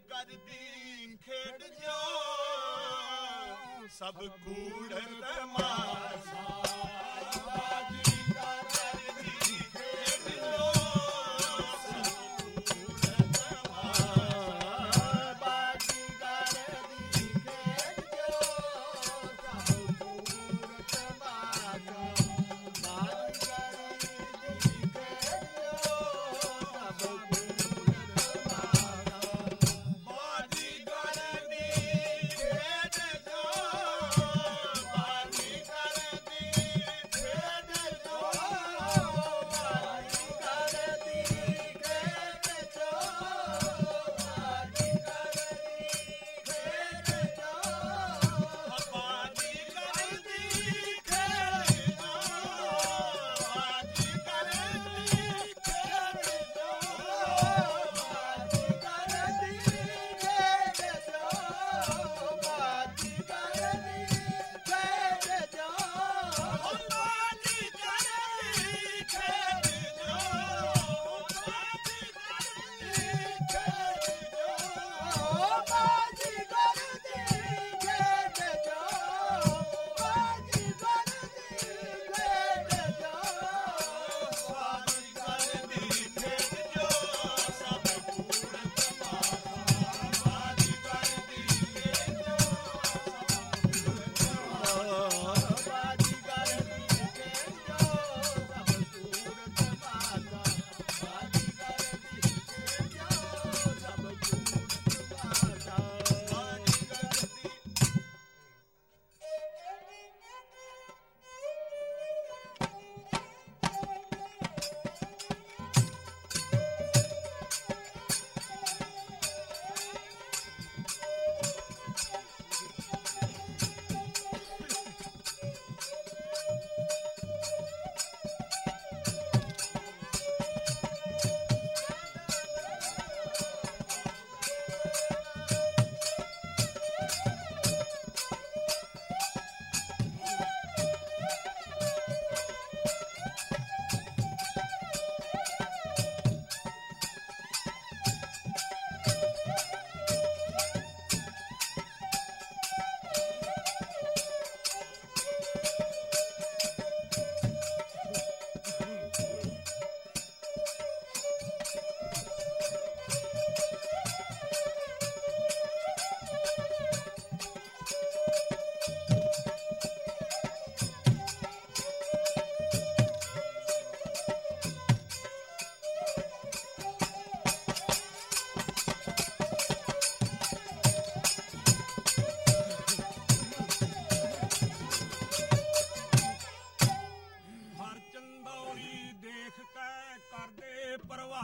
ਕਰਦੀ ਖੇਡ ਸਭ ਕੂੜ ਤਮਾਸ਼ਾ ਬਾਜੀ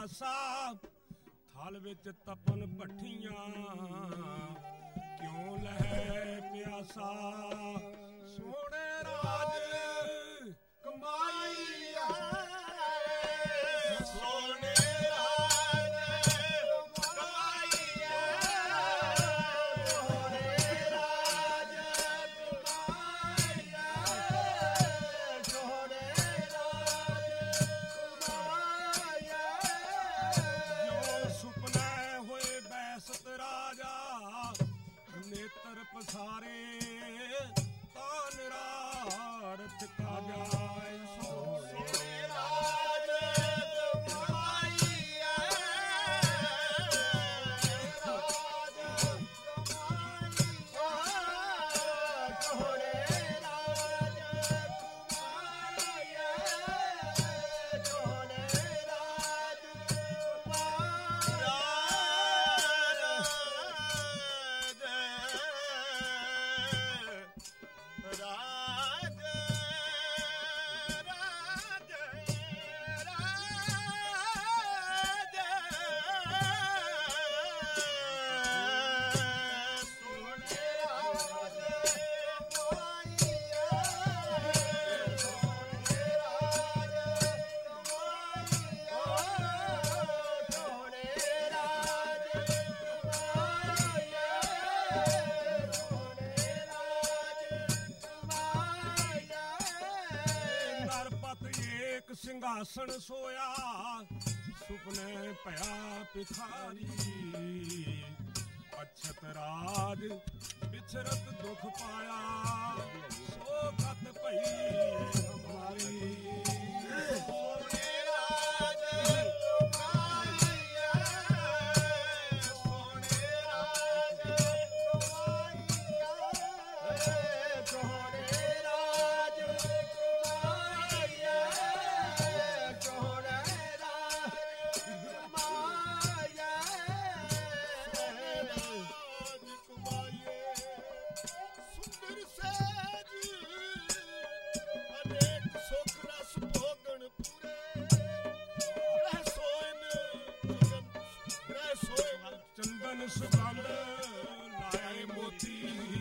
ਆਸਾ ਥਲ ਵਿੱਚ ਤਪਨ ਭੱਠੀਆਂ। ਕਿਉਂ ਲਹਿ ਪਿਆਸਾ? ਸੋਹਣੇ ਰਾਜ ਕਮਾਈ ਸਾਰੇ ਤਾਂ ਨਿਰਾਰਥ ਕਾਜਾ। ਆਸਣ ਸੋਇਆ ਸੁਪਨੇ ਪਿਆ ਪਿਖਾਰੀ ਅਛਤ ਰਾਜ ਵਿਛਰਤ ਦੁਖ ਪਾਇਆ ਸੋ ਗਤ ਭਈ team.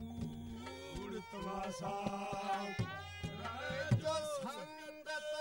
ਕੂੜ ਤਮਾਸ਼ਾ ਰਹਿ ਜੋ ਸੰਗਤ